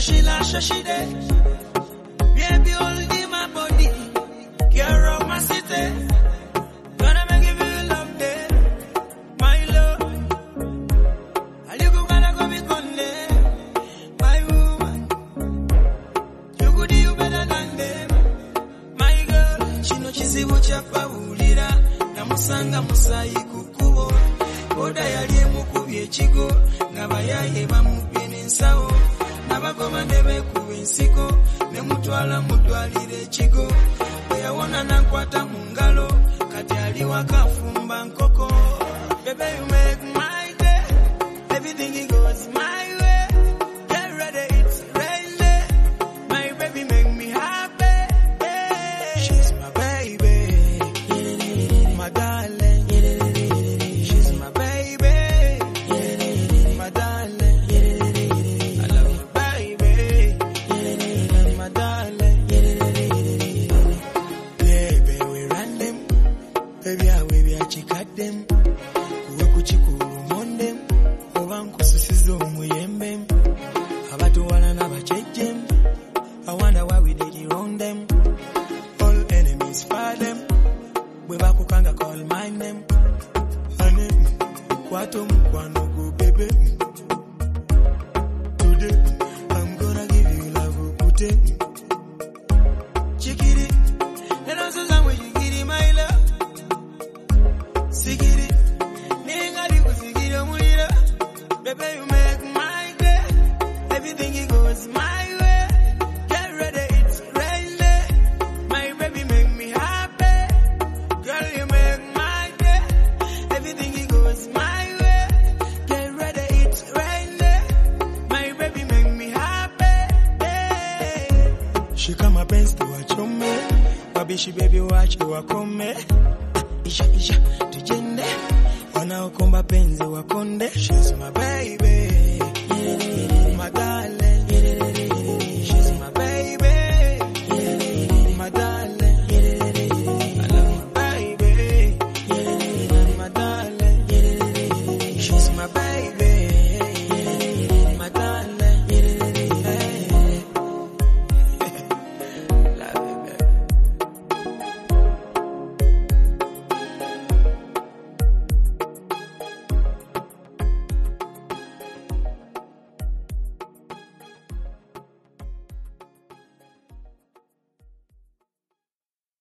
sure she there. Baby, hold in my body, care of my city. Gonna make you feel love there, my love. Alikugana komikonde, my woman. You could do better than them, my girl. Kino kizibu kyapawulira, namusanga musayi ku kkubo. Boda yali emukubye ekigo, nga bayaye bamubye n'ensawo. ensiko ne mutwala mutwalira ekigo eyawona nankwata mu ngalo kati ali wakafumba nkoko. Bebeyume ebifo byabwe ebyakikaddemu kuwe kukikuulumondemu oba nkususiza omuyembemu abatowala n'abakejjemu awanda wawidirirondemu all enemies fademu bwe bakukanga call my name. Anemu kwata omukwano Shika mapenzi tuwachome, wabishi baby wache wakome. Isha isha tujende, wanaokomba penzi wakonde. She's my baby.